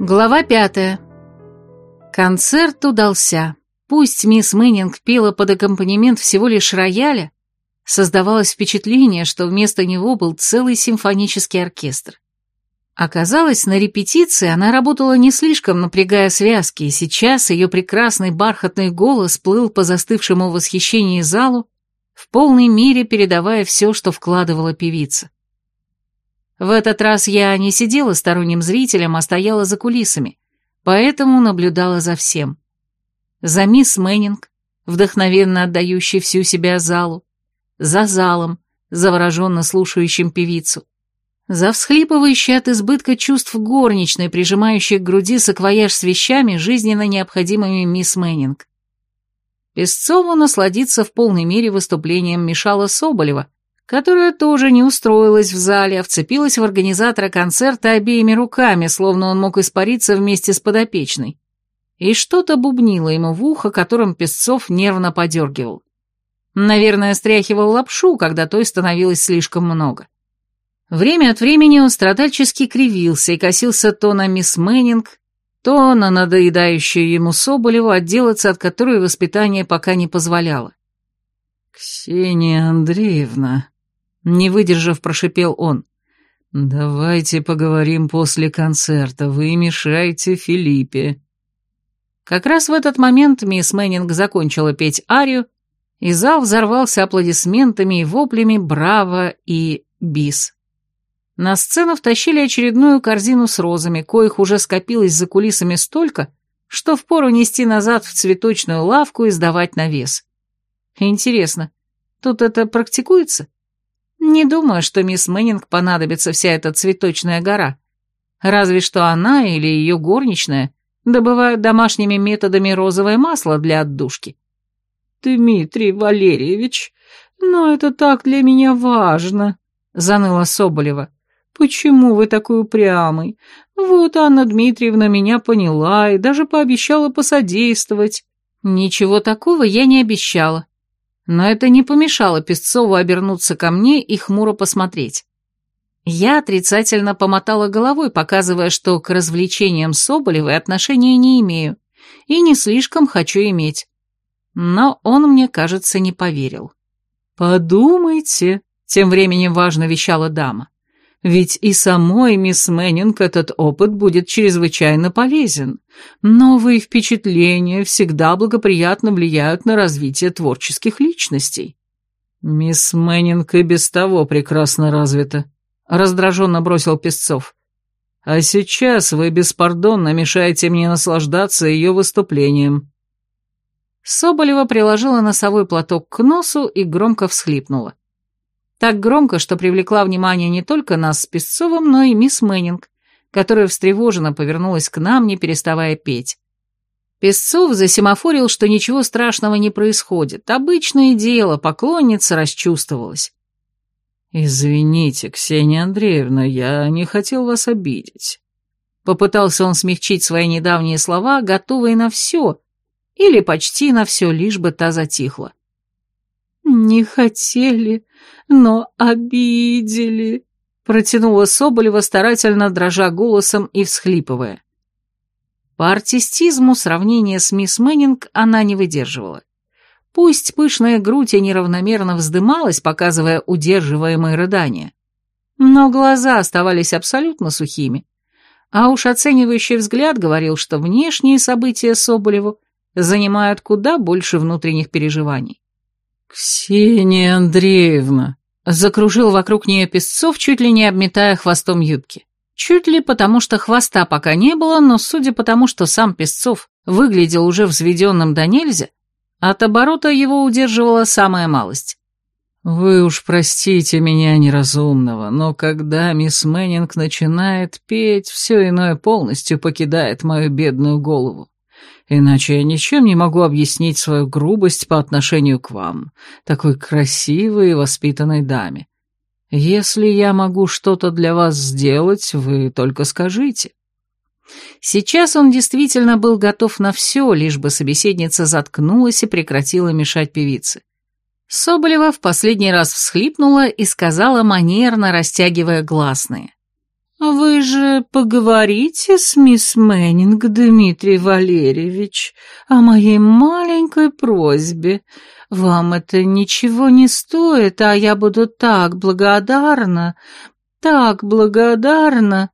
Глава пятая. Концерт удался. Пусть мисс Мэннинг пела под аккомпанемент всего лишь рояля, создавалось впечатление, что вместо него был целый симфонический оркестр. Оказалось, на репетиции она работала не слишком напрягая связки, и сейчас ее прекрасный бархатный голос плыл по застывшему в восхищении залу, в полной мере передавая все, что вкладывала певица. В этот раз я не сидела сторонним зрителем, а стояла за кулисами, поэтому наблюдала за всем. За мисс Мэннинг, вдохновенно отдающей всю себя залу, за залом, завороженно слушающим певицу, за всхлипывающей от избытка чувств горничной, прижимающей к груди саквояж с вещами, жизненно необходимыми мисс Мэннинг. Песцову насладиться в полной мере выступлением мешала Соболева, которая тоже не устроилась в зале, а вцепилась в организатора концерта обеими руками, словно он мог испариться вместе с подопечной. И что-то бубнило ему в ухо, которым Песцов нервно подергивал. Наверное, стряхивал лапшу, когда той становилось слишком много. Время от времени он страдальчески кривился и косился то на мисс Мэннинг, то на надоедающую ему Соболеву, отделаться от которой воспитание пока не позволяло. «Ксения Андреевна», не выдержав, прошипел он. «Давайте поговорим после концерта. Вы мешаете Филиппе». Как раз в этот момент мисс Мэннинг закончила петь арию, и зал взорвался аплодисментами и воплями «Браво!» и «Бис». На сцену втащили очередную корзину с розами, коих уже скопилось за кулисами столько, что впору нести назад в цветочную лавку и сдавать на вес. Интересно, тут это практикуется? Не думаю, что мисс Мэннинг понадобится вся эта цветочная гора. Разве что она или ее горничная добывают домашними методами розовое масло для отдушки. «Дмитрий Валерьевич, но это так для меня важно», — заныла Соболева. «Почему вы такой упрямый? Вот Анна Дмитриевна меня поняла и даже пообещала посодействовать». «Ничего такого я не обещала но это не помешало Песцову обернуться ко мне и хмуро посмотреть. Я отрицательно помотала головой, показывая, что к развлечениям Соболевой отношения не имею и не слишком хочу иметь. Но он мне, кажется, не поверил. «Подумайте», — тем временем важно вещала дама. Ведь и самой мисс Мэннинг этот опыт будет чрезвычайно полезен. Новые впечатления всегда благоприятно влияют на развитие творческих личностей. Мисс Мэннинг и без того прекрасно развита, раздраженно бросил Песцов. А сейчас вы беспардонно мешаете мне наслаждаться ее выступлением. Соболева приложила носовой платок к носу и громко всхлипнула. Так громко, что привлекла внимание не только нас с Песцовым, но и мисс Мэннинг, которая встревоженно повернулась к нам, не переставая петь. Песцов засемафорил, что ничего страшного не происходит. Обычное дело, поклонница расчувствовалась. «Извините, Ксения Андреевна, я не хотел вас обидеть». Попытался он смягчить свои недавние слова, готовые на все, или почти на все, лишь бы та затихла. «Не хотели, но обидели», — протянула Соболева, старательно дрожа голосом и всхлипывая. По артистизму сравнения с мисс Мэннинг она не выдерживала. Пусть пышная грудь и неравномерно вздымалась, показывая удерживаемые рыдания, но глаза оставались абсолютно сухими, а уж оценивающий взгляд говорил, что внешние события Соболеву занимают куда больше внутренних переживаний. «Ксения Андреевна!» Закружил вокруг нее Песцов, чуть ли не обметая хвостом юбки. Чуть ли потому, что хвоста пока не было, но судя по тому, что сам Песцов выглядел уже взведенным до нельзя, от оборота его удерживала самая малость. «Вы уж простите меня неразумного, но когда мисс Мэннинг начинает петь, все иное полностью покидает мою бедную голову. Иначе я ничем не могу объяснить свою грубость по отношению к вам, такой красивой и воспитанной даме. Если я могу что-то для вас сделать, вы только скажите». Сейчас он действительно был готов на все, лишь бы собеседница заткнулась и прекратила мешать певице. Соболева в последний раз всхлипнула и сказала манерно, растягивая гласные. «Вы же поговорите с мисс Мэннинг, Дмитрий Валерьевич, о моей маленькой просьбе. Вам это ничего не стоит, а я буду так благодарна, так благодарна».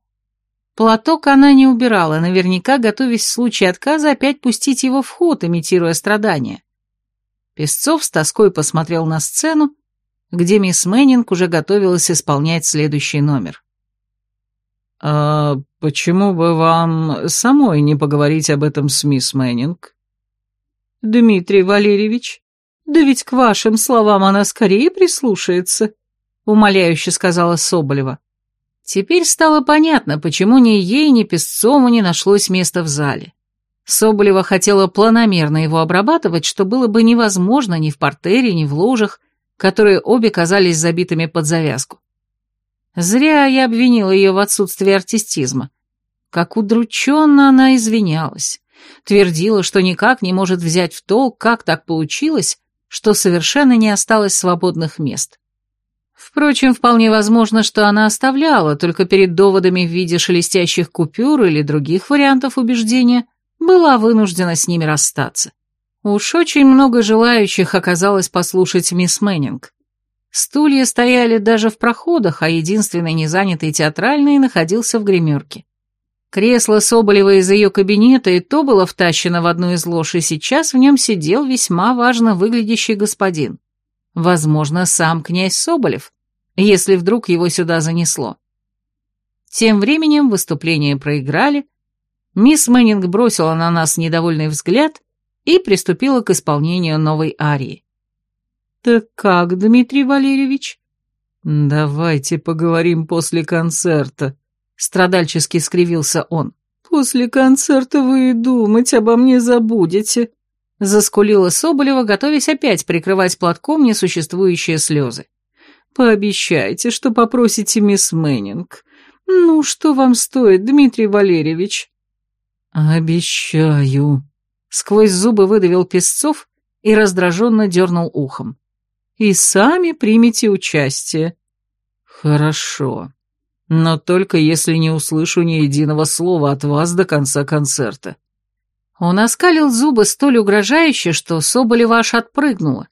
Платок она не убирала, наверняка готовясь в случае отказа опять пустить его в ход, имитируя страдания. Песцов с тоской посмотрел на сцену, где мисс Мэннинг уже готовилась исполнять следующий номер. «А почему бы вам самой не поговорить об этом с мисс Мэннинг?» «Дмитрий Валерьевич, да ведь к вашим словам она скорее прислушается», — умоляюще сказала Соболева. Теперь стало понятно, почему ни ей, ни Песцову не нашлось места в зале. Соболева хотела планомерно его обрабатывать, что было бы невозможно ни в партере, ни в ложах, которые обе казались забитыми под завязку. Зря я обвинила ее в отсутствии артистизма. Как удрученно она извинялась. Твердила, что никак не может взять в толк, как так получилось, что совершенно не осталось свободных мест. Впрочем, вполне возможно, что она оставляла, только перед доводами в виде шелестящих купюр или других вариантов убеждения была вынуждена с ними расстаться. Уж очень много желающих оказалось послушать мисс Мэннинг. Стулья стояли даже в проходах, а единственный незанятый театральный находился в гримерке. Кресло Соболева из ее кабинета и то было втащено в одну из лож, и сейчас в нем сидел весьма важно выглядящий господин. Возможно, сам князь Соболев, если вдруг его сюда занесло. Тем временем выступление проиграли, мисс Мэннинг бросила на нас недовольный взгляд и приступила к исполнению новой арии. «Так как, Дмитрий Валерьевич?» «Давайте поговорим после концерта», — страдальчески скривился он. «После концерта вы и думать обо мне забудете», — заскулила Соболева, готовясь опять прикрывать платком несуществующие слезы. «Пообещайте, что попросите мисс Мэннинг. Ну, что вам стоит, Дмитрий Валерьевич?» «Обещаю», — сквозь зубы выдавил Песцов и раздраженно дернул ухом и сами примете участие». «Хорошо. Но только если не услышу ни единого слова от вас до конца концерта». Он оскалил зубы столь угрожающе, что Соболева аж отпрыгнула,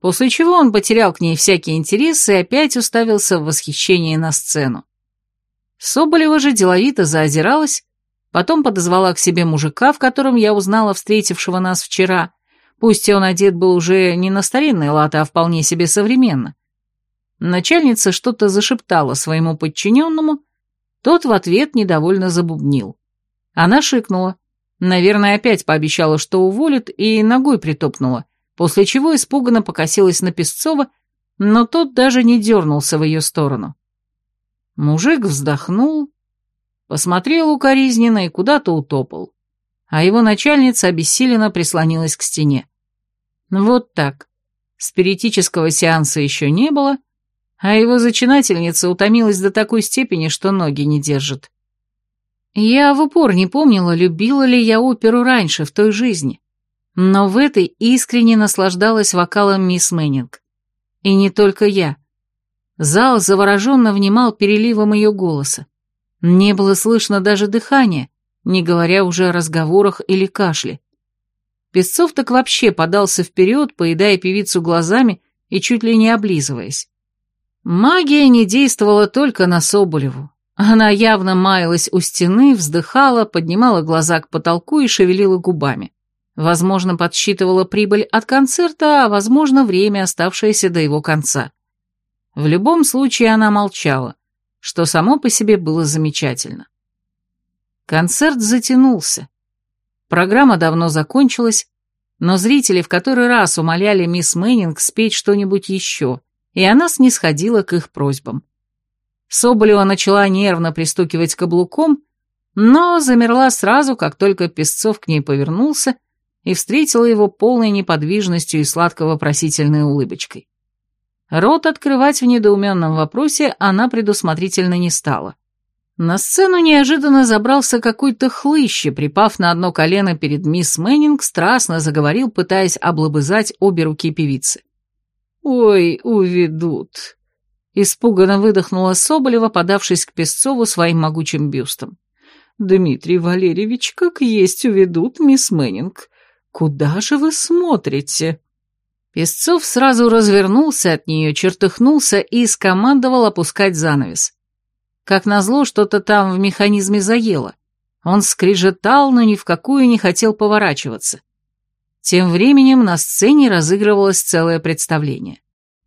после чего он потерял к ней всякий интерес и опять уставился в восхищении на сцену. Соболева же деловито заозиралась, потом подозвала к себе мужика, в котором я узнала встретившего нас вчера, Пусть он одет был уже не на старинный лад, а вполне себе современно. Начальница что-то зашептала своему подчиненному, тот в ответ недовольно забубнил. Она шикнула. Наверное, опять пообещала, что уволит, и ногой притопнула, после чего испуганно покосилась на Песцова, но тот даже не дернулся в ее сторону. Мужик вздохнул, посмотрел укоризненно и куда-то утопал а его начальница обессиленно прислонилась к стене. Вот так. Спиритического сеанса еще не было, а его зачинательница утомилась до такой степени, что ноги не держит. Я в упор не помнила, любила ли я оперу раньше, в той жизни. Но в этой искренне наслаждалась вокалом мисс Мэннинг. И не только я. Зал завороженно внимал переливом ее голоса. Не было слышно даже дыхания, не говоря уже о разговорах или кашле. Песцов так вообще подался вперед, поедая певицу глазами и чуть ли не облизываясь. Магия не действовала только на Соболеву. Она явно маялась у стены, вздыхала, поднимала глаза к потолку и шевелила губами. Возможно, подсчитывала прибыль от концерта, а возможно, время, оставшееся до его конца. В любом случае она молчала, что само по себе было замечательно. Концерт затянулся. Программа давно закончилась, но зрители в который раз умоляли мисс Мэннинг спеть что-нибудь еще, и она снисходила к их просьбам. Соболева начала нервно пристукивать каблуком, но замерла сразу, как только Песцов к ней повернулся и встретила его полной неподвижностью и сладко-вопросительной улыбочкой. Рот открывать в недоуменном вопросе она предусмотрительно не стала. На сцену неожиданно забрался какой-то хлыщ припав на одно колено перед мисс Мэннинг, страстно заговорил, пытаясь облобызать обе руки певицы. «Ой, уведут. Испуганно выдохнула Соболева, подавшись к Песцову своим могучим бюстом. «Дмитрий Валерьевич, как есть уведут, мисс Мэннинг. Куда же вы смотрите?» Песцов сразу развернулся от нее, чертыхнулся и скомандовал опускать занавес. Как назло, что-то там в механизме заело. Он скрежетал, но ни в какую не хотел поворачиваться. Тем временем на сцене разыгрывалось целое представление.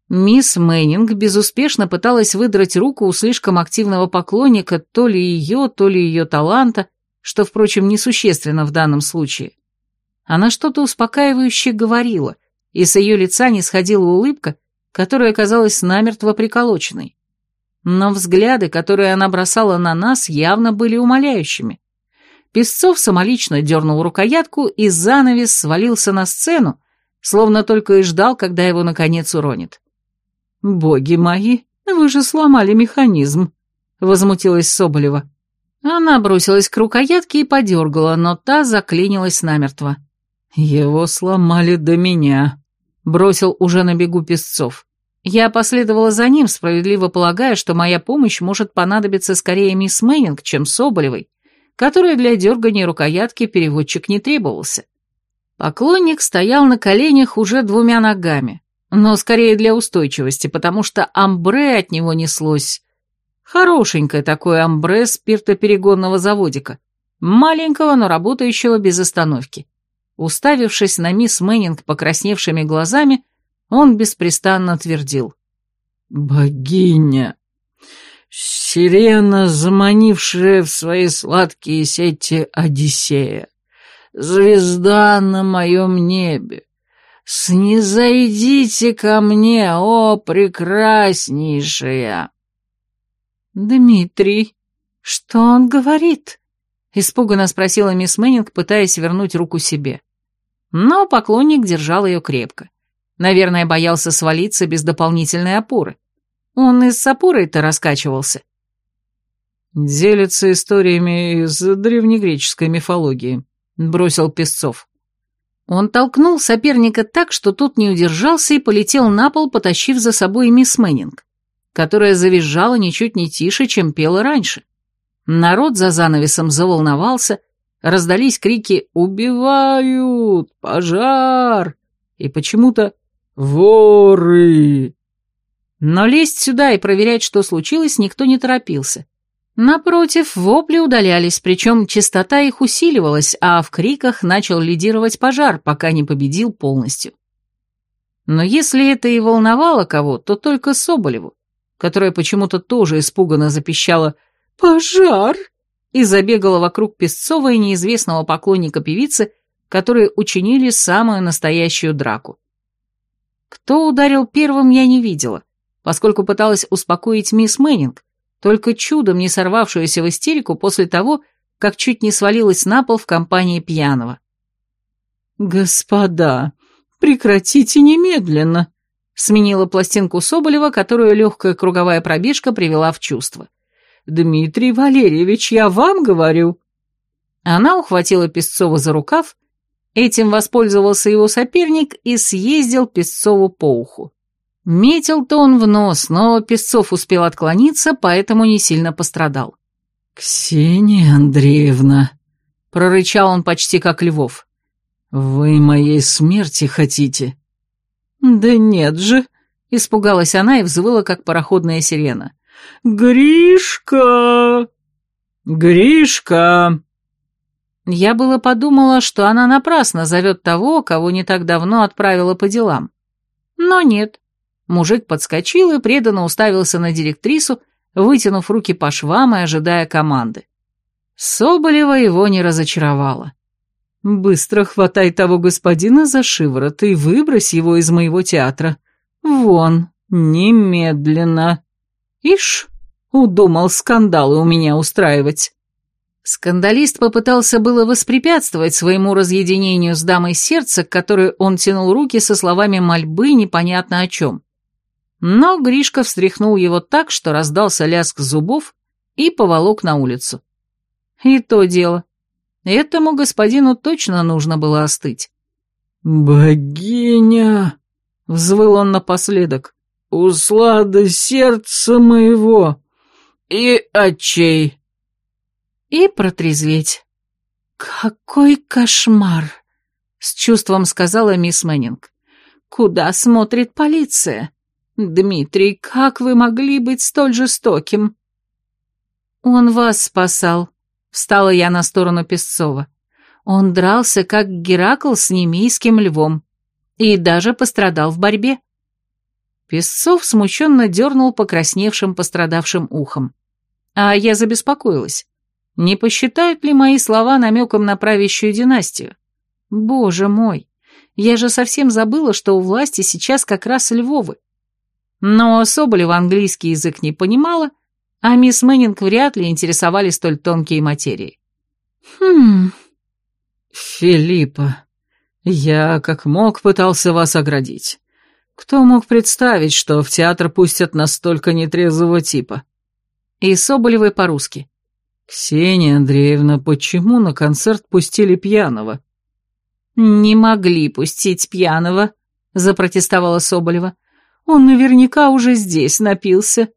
Мисс Мэннинг безуспешно пыталась выдрать руку у слишком активного поклонника то ли ее, то ли ее таланта, что, впрочем, несущественно в данном случае. Она что-то успокаивающе говорила, и с ее лица не сходила улыбка, которая казалась намертво приколоченной. Но взгляды, которые она бросала на нас, явно были умоляющими. Песцов самолично дернул рукоятку, и занавес свалился на сцену, словно только и ждал, когда его наконец уронит. «Боги мои, вы же сломали механизм», — возмутилась Соболева. Она бросилась к рукоятке и подергала, но та заклинилась намертво. «Его сломали до меня», — бросил уже на бегу Песцов. Я последовала за ним, справедливо полагая, что моя помощь может понадобиться скорее мисс Мэннинг, чем Соболевой, которой для дергания рукоятки переводчик не требовался. Поклонник стоял на коленях уже двумя ногами, но скорее для устойчивости, потому что амбре от него неслось. Хорошенькое такое амбре спиртоперегонного заводика, маленького, но работающего без остановки. Уставившись на мисс Мэннинг покрасневшими глазами, он беспрестанно твердил. «Богиня! Сирена, заманившая в свои сладкие сети Одиссея! Звезда на моем небе! Снизойдите ко мне, о прекраснейшая!» «Дмитрий, что он говорит?» — испуганно спросила мисс Мэннинг, пытаясь вернуть руку себе. Но поклонник держал ее крепко. Наверное, боялся свалиться без дополнительной опоры. Он и с опорой-то раскачивался. «Делится историями из древнегреческой мифологии», — бросил Песцов. Он толкнул соперника так, что тот не удержался и полетел на пол, потащив за собой мисс Мэннинг, которая завизжала ничуть не тише, чем пела раньше. Народ за занавесом заволновался, раздались крики «Убивают! Пожар!» и почему-то «Воры!». Но лезть сюда и проверять, что случилось, никто не торопился. Напротив, вопли удалялись, причем частота их усиливалась, а в криках начал лидировать пожар, пока не победил полностью. Но если это и волновало кого, то только Соболеву, которая почему-то тоже испуганно запищала «Пожар!» и забегала вокруг Песцова и неизвестного поклонника певицы, которые учинили самую настоящую драку. Кто ударил первым, я не видела, поскольку пыталась успокоить мисс Мэннинг, только чудом не сорвавшуюся в истерику после того, как чуть не свалилась на пол в компании пьяного. «Господа, прекратите немедленно!» сменила пластинку Соболева, которую легкая круговая пробежка привела в чувство. «Дмитрий Валерьевич, я вам говорю!» Она ухватила Песцова за рукав Этим воспользовался его соперник и съездил Песцову по уху. Метил-то он в нос, но Песцов успел отклониться, поэтому не сильно пострадал. «Ксения Андреевна», — прорычал он почти как Львов, — «вы моей смерти хотите?» «Да нет же», — испугалась она и взвыла, как пароходная сирена. «Гришка! Гришка!» Я было подумала, что она напрасно зовет того, кого не так давно отправила по делам. Но нет. Мужик подскочил и преданно уставился на директрису, вытянув руки по швам и ожидая команды. Соболева его не разочаровала. «Быстро хватай того господина за шиворот и выбрось его из моего театра. Вон, немедленно. Ишь, удумал скандалы у меня устраивать». Скандалист попытался было воспрепятствовать своему разъединению с дамой сердца, к которой он тянул руки со словами мольбы непонятно о чем. Но Гришка встряхнул его так, что раздался лязг зубов и поволок на улицу. И то дело. Этому господину точно нужно было остыть. «Богиня!» — взвыл он напоследок. услада сердца моего и очей». И протрезветь. «Какой кошмар!» — с чувством сказала мисс Мэннинг. «Куда смотрит полиция? Дмитрий, как вы могли быть столь жестоким?» «Он вас спасал», — встала я на сторону Песцова. «Он дрался, как Геракл с немийским львом, и даже пострадал в борьбе». Песцов смущенно дернул покрасневшим пострадавшим ухом. А я забеспокоилась. Не посчитают ли мои слова намеком на правящую династию? Боже мой, я же совсем забыла, что у власти сейчас как раз Львовы. Но Соболева английский язык не понимала, а мисс Мэннинг вряд ли интересовали столь тонкие материи. «Хм...» «Филиппа, я как мог пытался вас оградить. Кто мог представить, что в театр пустят настолько нетрезвого типа?» И Соболевой по-русски. «Ксения Андреевна, почему на концерт пустили пьяного?» «Не могли пустить пьяного», — запротестовала Соболева. «Он наверняка уже здесь напился».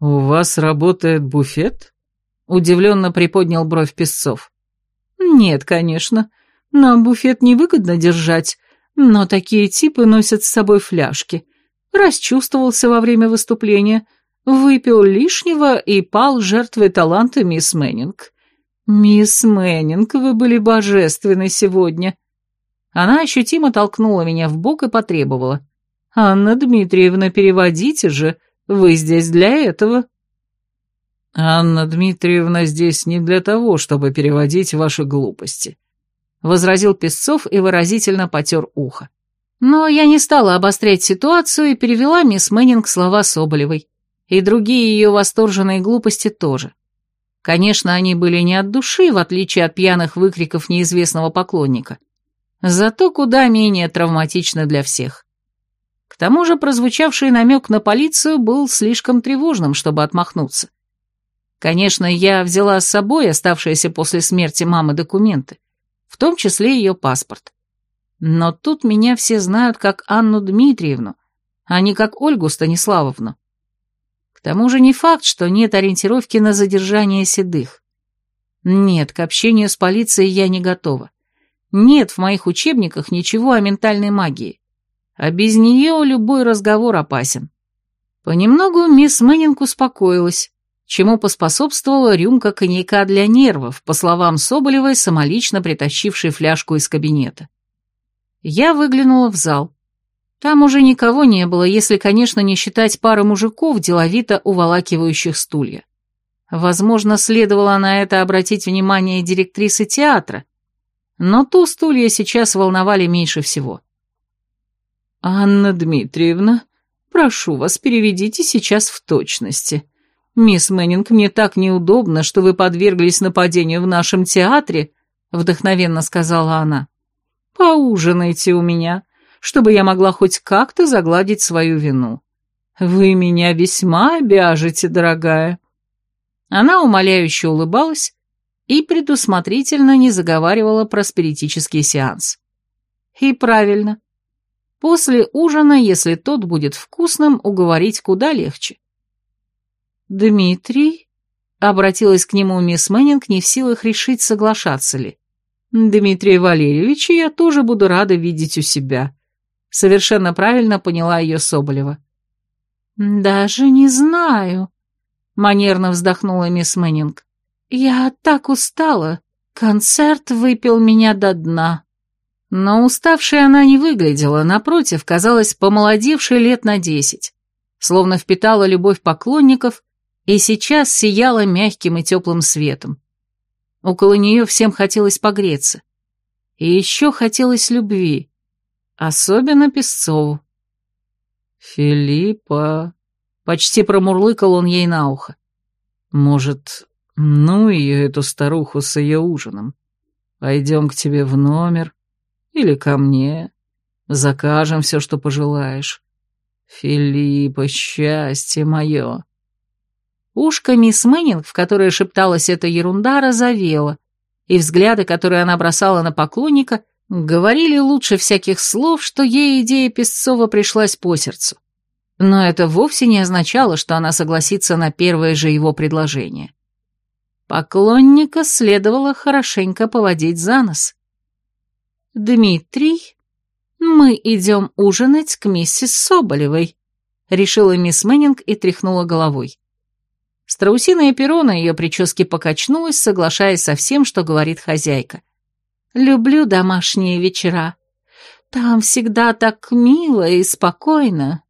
«У вас работает буфет?» — удивленно приподнял бровь Песцов. «Нет, конечно. Нам буфет невыгодно держать, но такие типы носят с собой фляжки. Расчувствовался во время выступления, выпил лишнего и пал жертвой таланта мисс Мэннинг. Мисс Мэннинг, вы были божественны сегодня». Она ощутимо толкнула меня в бок и потребовала. «Анна Дмитриевна, переводите же, вы здесь для этого». «Анна Дмитриевна здесь не для того, чтобы переводить ваши глупости», — возразил Песцов и выразительно потер ухо. Но я не стала обострять ситуацию и перевела мисс Мэннинг слова Соболевой и другие ее восторженные глупости тоже. Конечно, они были не от души, в отличие от пьяных выкриков неизвестного поклонника. Зато куда менее травматично для всех. К тому же прозвучавший намек на полицию был слишком тревожным, чтобы отмахнуться. Конечно, я взяла с собой оставшиеся после смерти мамы документы, в том числе ее паспорт. Но тут меня все знают как Анну Дмитриевну, а не как Ольгу Станиславовну. К тому же не факт, что нет ориентировки на задержание седых. Нет, к общению с полицией я не готова. Нет в моих учебниках ничего о ментальной магии. А без нее любой разговор опасен. Понемногу мисс Мэннинг успокоилась, чему поспособствовала рюмка коньяка для нервов, по словам Соболевой, самолично притащившей фляжку из кабинета. Я выглянула в зал. Там уже никого не было, если, конечно, не считать пары мужиков, деловито уволакивающих стулья. Возможно, следовало на это обратить внимание директрисы театра, но ту стулья сейчас волновали меньше всего. «Анна Дмитриевна, прошу вас, переведите сейчас в точности. Мисс Мэннинг, мне так неудобно, что вы подверглись нападению в нашем театре», — вдохновенно сказала она. «Поужинайте у меня, чтобы я могла хоть как-то загладить свою вину. Вы меня весьма обяжете, дорогая». Она умоляюще улыбалась и предусмотрительно не заговаривала про спиритический сеанс. И правильно. После ужина, если тот будет вкусным, уговорить куда легче. «Дмитрий?» — обратилась к нему мисс Мэннинг, не в силах решить, соглашаться ли. «Дмитрий Валерьевич, я тоже буду рада видеть у себя. Совершенно правильно поняла ее Соболева. «Даже не знаю», — манерно вздохнула мисс Мэннинг. «Я так устала. Концерт выпил меня до дна». Но уставшей она не выглядела, напротив, казалась помолодевшей лет на десять, словно впитала любовь поклонников и сейчас сияла мягким и теплым светом. Около нее всем хотелось погреться. И еще хотелось любви. Особенно Песцову. «Филиппа...» — почти промурлыкал он ей на ухо. «Может, ну ее, эту старуху с ее ужином. Пойдем к тебе в номер или ко мне. Закажем все, что пожелаешь. Филиппа, счастье мое!» Ушко мисс Мэннинг, в которое шепталась эта ерунда, разовела, и взгляды, которые она бросала на поклонника, Говорили лучше всяких слов, что ей идея Песцова пришлась по сердцу. но это вовсе не означало, что она согласится на первое же его предложение. Поклонника следовало хорошенько поводить за нос. «Дмитрий, мы идем ужинать к миссис Соболевой», — решила мисс Мэннинг и тряхнула головой. Страусиное перо на ее прическе покачнулось, соглашаясь со всем, что говорит хозяйка. «Люблю домашние вечера. Там всегда так мило и спокойно».